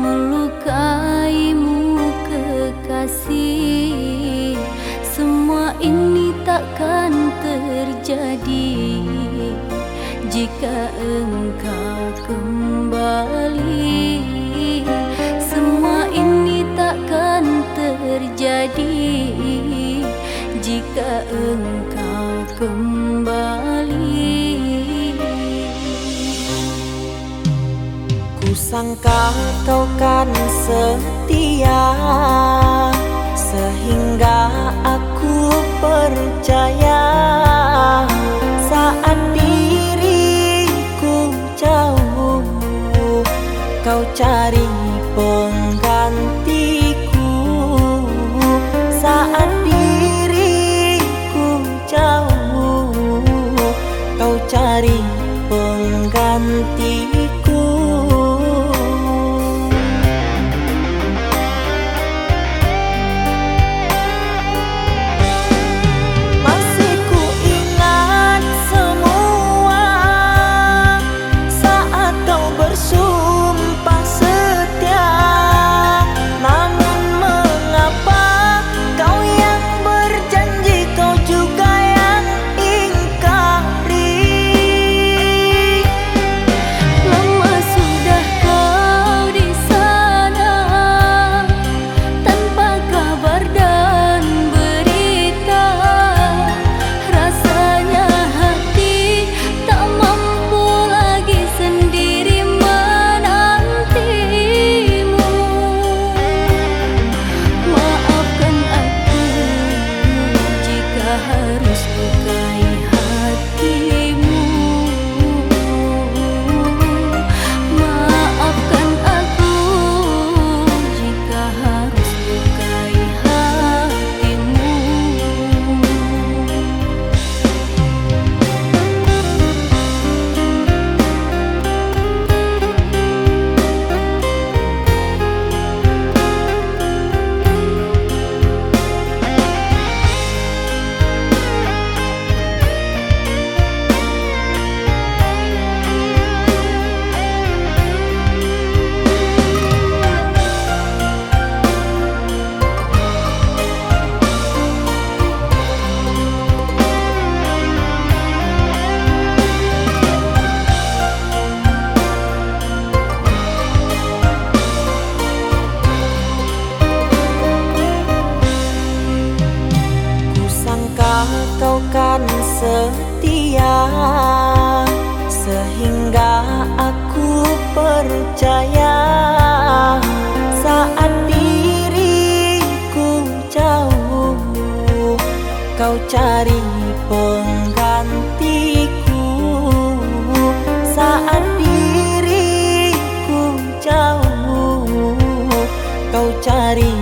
melukaimu kekasih. Semua ini takkan terjadi. Jika engkau kembali Semua ini takkan terjadi. Jika engkau kembali Kusangka kau kan setia? Sehingga aku percaya Saat diriku jauh Kau cari penggantiku kan setia Sehingga aku percaya Saat diriku jauh Kau cari penggantiku. Saat diriku jauh Kau cari